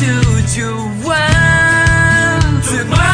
tujuan semua